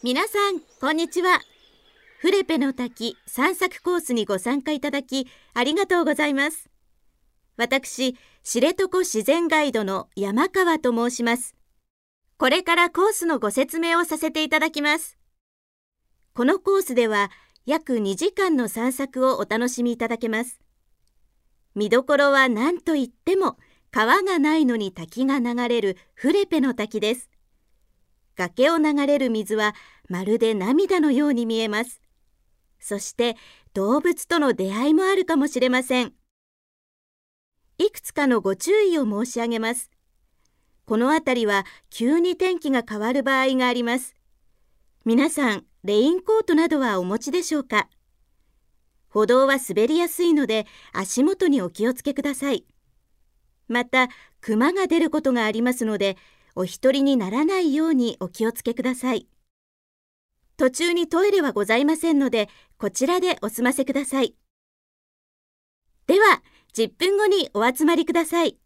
皆さん、こんにちは。フレペの滝散策コースにご参加いただき、ありがとうございます。私、知床自然ガイドの山川と申します。これからコースのご説明をさせていただきます。このコースでは、約2時間の散策をお楽しみいただけます。見どころは何といっても、川がないのに滝が流れるフレペの滝です。崖を流れる水はまるで涙のように見えます。そして動物との出会いもあるかもしれません。いくつかのご注意を申し上げます。この辺りは急に天気が変わる場合があります。皆さん、レインコートなどはお持ちでしょうか？歩道は滑りやすいので足元にお気をつけください。また、熊が出ることがありますので、お一人にならないようにお気をつけください。途中にトイレはございませんので、こちらでお済ませください。では、10分後にお集まりください。